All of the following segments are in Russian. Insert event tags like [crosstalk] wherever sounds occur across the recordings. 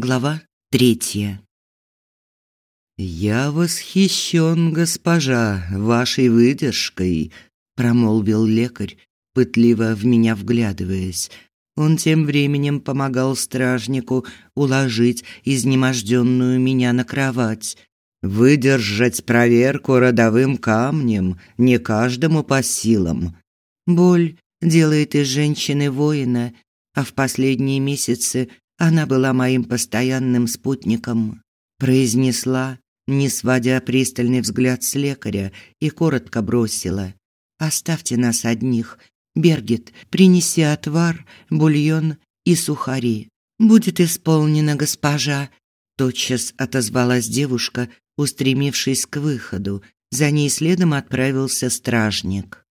Глава третья. «Я восхищен, госпожа, вашей выдержкой», – промолвил лекарь, пытливо в меня вглядываясь. Он тем временем помогал стражнику уложить изнеможденную меня на кровать. «Выдержать проверку родовым камнем не каждому по силам. Боль делает из женщины воина, а в последние месяцы она была моим постоянным спутником, произнесла, не сводя пристальный взгляд с лекаря, и коротко бросила: "Оставьте нас одних. Бергит, принеси отвар, бульон и сухари. Будет исполнено, госпожа". Тотчас отозвалась девушка, устремившись к выходу. За ней следом отправился стражник.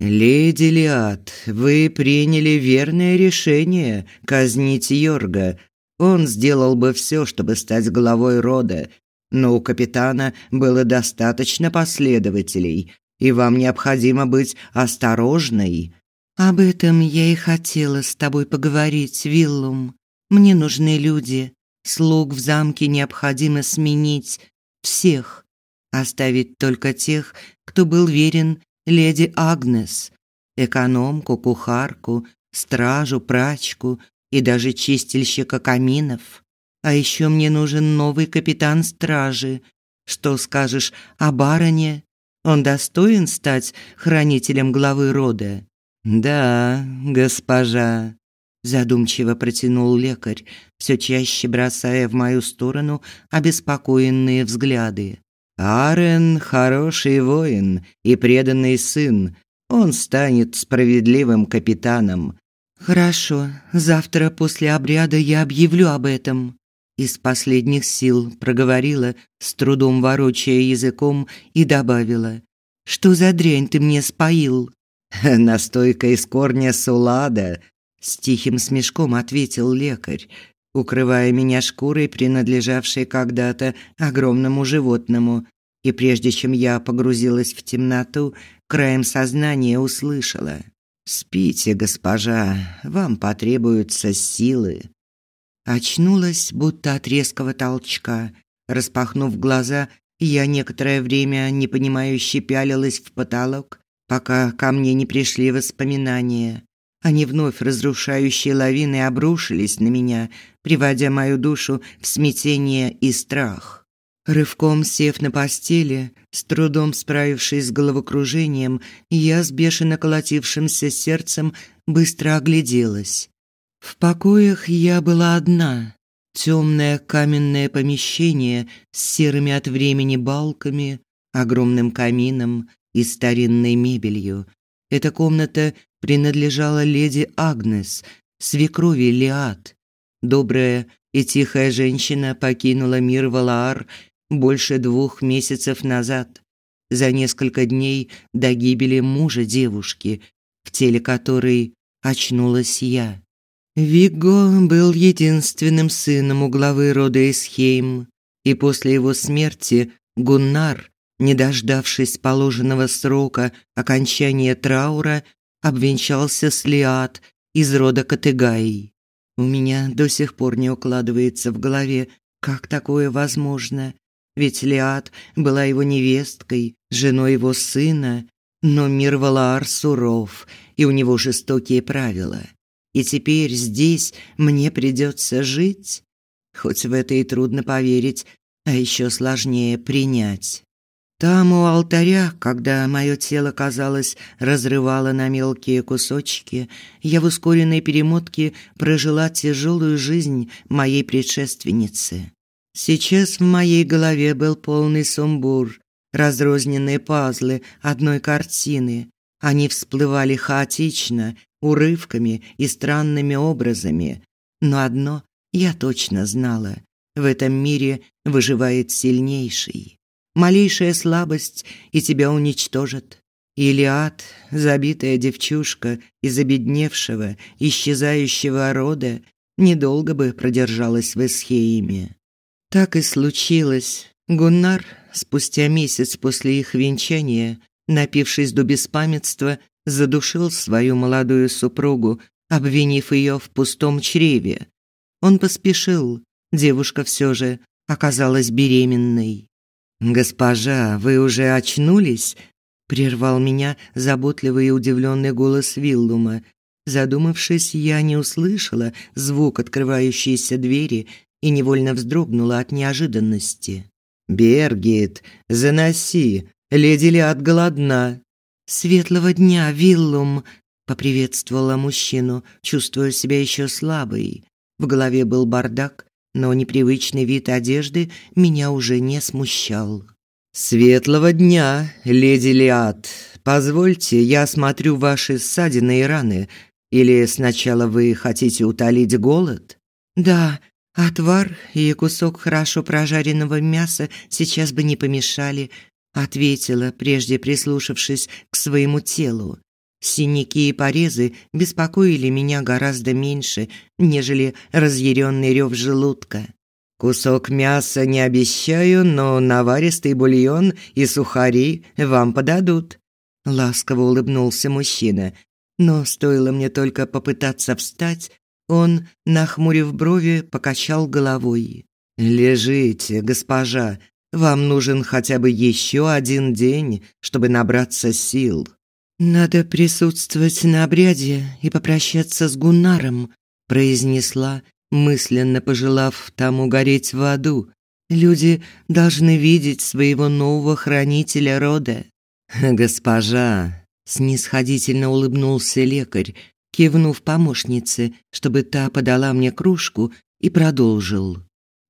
«Леди Лиад, вы приняли верное решение казнить Йорга. Он сделал бы все, чтобы стать главой рода, но у капитана было достаточно последователей, и вам необходимо быть осторожной». «Об этом я и хотела с тобой поговорить, Виллум. Мне нужны люди. Слуг в замке необходимо сменить. Всех. Оставить только тех, кто был верен леди Агнес, экономку, кухарку, стражу, прачку и даже чистильщика каминов. А еще мне нужен новый капитан стражи. Что скажешь о бароне? Он достоин стать хранителем главы рода? Да, госпожа, задумчиво протянул лекарь, все чаще бросая в мою сторону обеспокоенные взгляды. Арен хороший воин и преданный сын. Он станет справедливым капитаном. Хорошо, завтра после обряда я объявлю об этом. Из последних сил проговорила, с трудом ворочая языком, и добавила: "Что за дрянь ты мне споил?" [laughs] "Настойка из корня сулада", с тихим смешком ответил лекарь укрывая меня шкурой, принадлежавшей когда-то огромному животному. И прежде чем я погрузилась в темноту, краем сознания услышала: "Спите, госпожа, вам потребуются силы". Очнулась, будто от резкого толчка. Распахнув глаза, я некоторое время непонимающе пялилась в потолок, пока ко мне не пришли воспоминания. Они вновь разрушающие лавины обрушились на меня, приводя мою душу в смятение и страх. Рывком сев на постели, с трудом справившись с головокружением, я с бешено колотившимся сердцем быстро огляделась. В покоях я была одна. Темное каменное помещение с серыми от времени балками, огромным камином и старинной мебелью. Эта комната принадлежала леди Агнес, свекрови Лиад. Добрая и тихая женщина покинула мир Валаар больше двух месяцев назад, за несколько дней до гибели мужа девушки, в теле которой очнулась я. Вигго был единственным сыном у главы рода Эсхейм, и после его смерти Гуннар, не дождавшись положенного срока окончания траура, обвенчался с Лиад из рода Катыгаи. У меня до сих пор не укладывается в голове, как такое возможно. Ведь Лиад была его невесткой, женой его сына, но мир Валаар суров, и у него жестокие правила. И теперь здесь мне придется жить? Хоть в это и трудно поверить, а еще сложнее принять. Там у алтаря, когда мое тело, казалось, разрывало на мелкие кусочки, я в ускоренной перемотке прожила тяжелую жизнь моей предшественницы. Сейчас в моей голове был полный сумбур, разрозненные пазлы одной картины. Они всплывали хаотично, урывками и странными образами. Но одно я точно знала: в этом мире выживает сильнейший малейшая слабость, и тебя уничтожат. Илиад, забитая девчушка из обедневшего, исчезающего рода, недолго бы продержалась в Эсхеиме. Так и случилось. Гуннар, спустя месяц после их венчания, напившись до беспамятства, задушил свою молодую супругу, обвинив ее в пустом чреве. Он поспешил, девушка все же оказалась беременной. «Госпожа, вы уже очнулись?» прервал меня заботливый и удивленный голос Виллума. Задумавшись, я не услышала звук открывающейся двери и невольно вздрогнула от неожиданности. «Бергит, заноси, леди Лиад голодна». «Светлого дня, Виллум!» – поприветствовала мужчину, чувствуя себя еще слабой. В голове был бардак, но непривычный вид одежды меня уже не смущал. «Светлого дня, леди Лиад. Позвольте, я осмотрю ваши ссадины и раны. Или сначала вы хотите утолить голод?» «Да, отвар и кусок хорошо прожаренного мяса сейчас бы не помешали», ответила, прежде прислушавшись к своему телу. Синяки и порезы беспокоили меня гораздо меньше, нежели разъяренный рев желудка. Кусок мяса не обещаю, но наваристый бульон и сухари вам подадут. Ласково улыбнулся мужчина, но стоило мне только попытаться встать, он, нахмурив брови, покачал головой. Лежите, госпожа. Вам нужен хотя бы еще один день, чтобы набраться сил. Надо присутствовать на обряде и попрощаться с Гуннаром, произнесла, мысленно пожелав тому гореть в аду. Люди должны видеть своего нового хранителя рода. Госпожа, снисходительно улыбнулся лекарь, кивнув помощнице, чтобы та подала мне кружку и продолжил.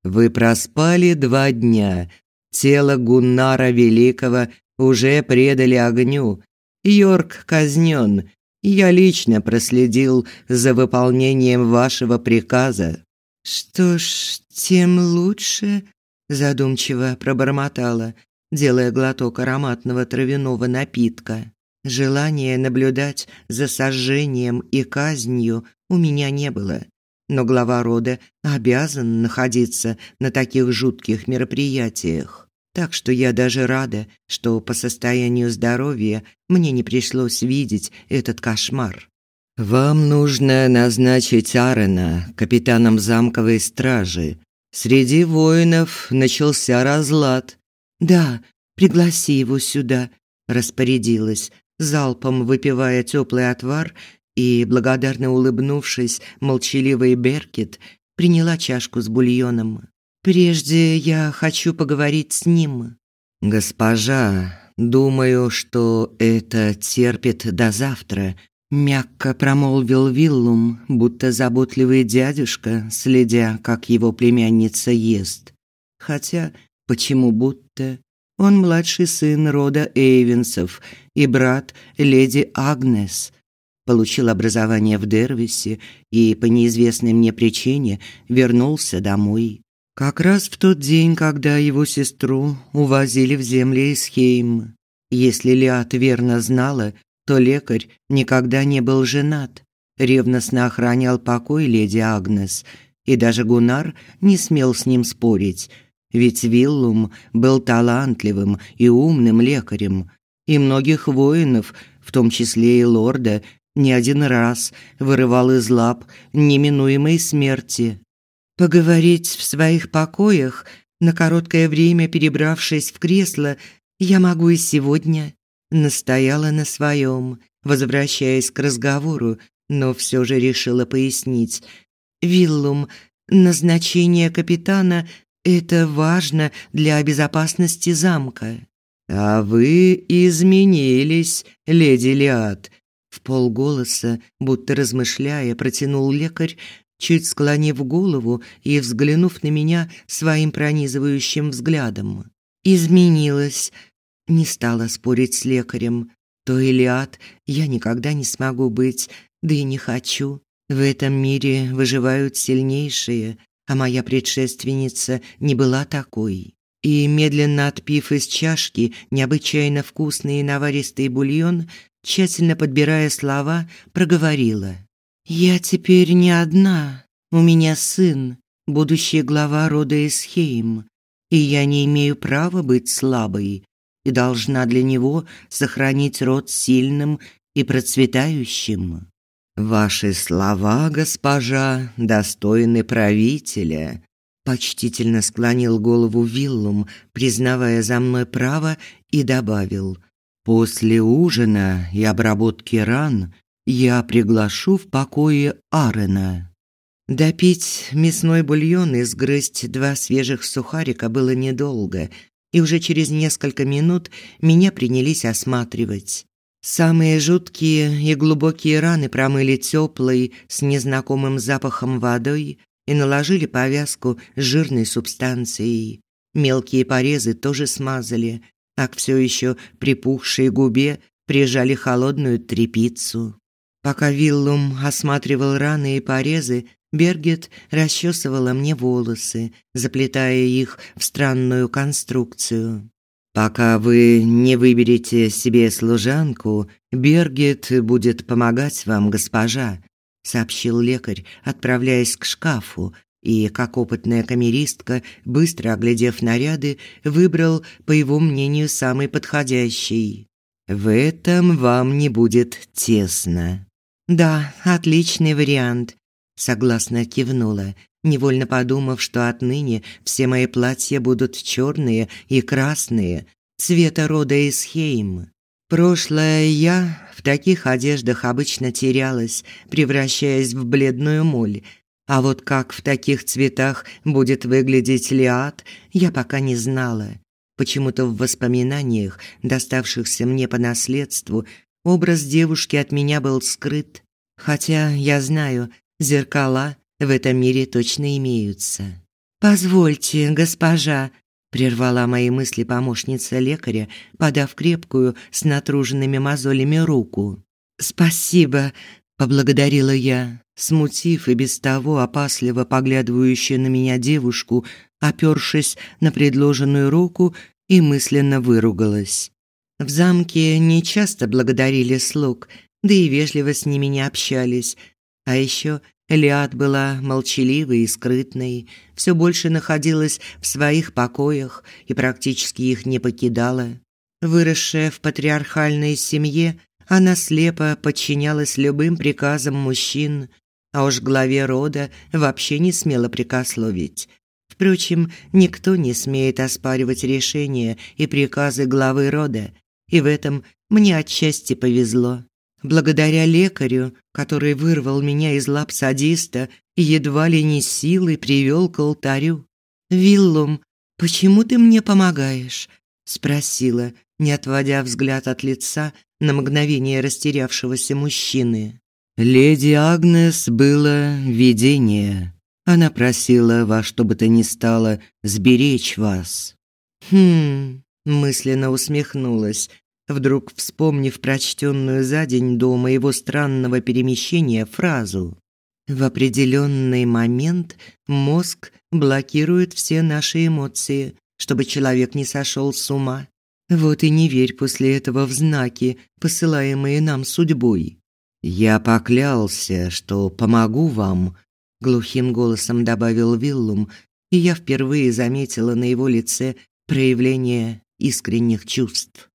Вы проспали два дня. Тело Гуннара Великого уже предали огню. Йорк казнен, я лично проследил за выполнением вашего приказа. Что ж, тем лучше, задумчиво пробормотала, делая глоток ароматного травяного напитка. Желания наблюдать за сожжением и казнью у меня не было, но глава рода обязан находиться на таких жутких мероприятиях. Так что я даже рада, что по состоянию здоровья мне не пришлось видеть этот кошмар. Вам нужно назначить Арена капитаном замковой стражи. Среди воинов начался разлад. Да, пригласи его сюда, распорядилась, залпом выпивая теплый отвар и благодарно улыбнувшись, молчаливый Беркет приняла чашку с бульоном. Прежде я хочу поговорить с ним. Госпожа, думаю, что это терпит до завтра, мягко промолвил Виллум, будто заботливый дядюшка, следя, как его племянница ест. Хотя, почему будто? Он младший сын рода Эйвенсов и брат леди Агнес. Получил образование в Дервисе и по неизвестной мне причине вернулся домой. Как раз в тот день, когда его сестру увозили в земли Исхейм. Если Лиат верно знала, то лекарь никогда не был женат, ревностно охранял покой леди Агнес, и даже Гунар не смел с ним спорить, ведь Виллум был талантливым и умным лекарем, и многих воинов, в том числе и лорда, не один раз вырывал из лап неминуемой смерти. Поговорить в своих покоях, на короткое время перебравшись в кресло, я могу и сегодня. Настояла на своем, возвращаясь к разговору, но все же решила пояснить. Виллум, назначение капитана это важно для безопасности замка. А вы изменились, леди Лиад. В полголоса, будто размышляя, протянул лекарь, чуть склонив голову и взглянув на меня своим пронизывающим взглядом. Изменилась. Не стала спорить с лекарем. То или ад я никогда не смогу быть, да и не хочу. В этом мире выживают сильнейшие, а моя предшественница не была такой. И медленно отпив из чашки необычайно вкусный и наваристый бульон, тщательно подбирая слова, проговорила: я теперь не одна. У меня сын, будущий глава рода Эсхейм, и я не имею права быть слабой и должна для него сохранить род сильным и процветающим. Ваши слова, госпожа, достойны правителя, Почтительно склонил голову Виллум, признавая за мной право, и добавил: "После ужина и обработки ран я приглашу в покое Арена". Допить мясной бульон и сгрызть два свежих сухарика было недолго, и уже через несколько минут меня принялись осматривать. Самые жуткие и глубокие раны промыли теплой с незнакомым запахом водой и наложили повязку с жирной субстанцией. Мелкие порезы тоже смазали, а к все еще припухшей губе прижали холодную тряпицу. Пока Виллум осматривал раны и порезы, Бергет расчесывала мне волосы, заплетая их в странную конструкцию. Пока вы не выберете себе служанку, Бергет будет помогать вам, госпожа, сообщил лекарь, отправляясь к шкафу, и, как опытная камеристка, быстро оглядев наряды, выбрал, по его мнению, самый подходящий. В этом вам не будет тесно. Да, отличный вариант, согласно кивнула, невольно подумав, что отныне все мои платья будут черные и красные, цвета рода Исхейм. Прошлое я в таких одеждах обычно терялась, превращаясь в бледную моль, а вот как в таких цветах будет выглядеть Лиад, я пока не знала. Почему-то в воспоминаниях, доставшихся мне по наследству, образ девушки от меня был скрыт, хотя я знаю, зеркала в этом мире точно имеются. Позвольте, госпожа, прервала мои мысли помощница лекаря, подав крепкую с натруженными мозолями руку. Спасибо, поблагодарила я, смутив и без того опасливо поглядывающую на меня девушку, опёршись на предложенную руку и мысленно выругалась. В замке не часто благодарили слуг, да и вежливо с ними не общались. А еще Лиад была молчаливой и скрытной, все больше находилась в своих покоях и практически их не покидала. Выросшая в патриархальной семье, она слепо подчинялась любым приказам мужчин, а уж главе рода вообще не смела прикословить. Впрочем, никто не смеет оспаривать решения и приказы главы рода, и в этом мне отчасти повезло. Благодаря лекарю, который вырвал меня из лап садиста и едва ли не силой привел к алтарю. «Виллум, почему ты мне помогаешь?» – спросила, не отводя взгляд от лица на мгновение растерявшегося мужчины. «Леди Агнес было видение. Она просила во что бы то ни стало сберечь вас». «Хм...» – мысленно усмехнулась, вдруг вспомнив прочтенную за день до моего странного перемещения фразу. В определенный момент мозг блокирует все наши эмоции, чтобы человек не сошел с ума. Вот и не верь после этого в знаки, посылаемые нам судьбой. Я поклялся, что помогу вам, глухим голосом добавил Виллум, и я впервые заметила на его лице проявление искренних чувств.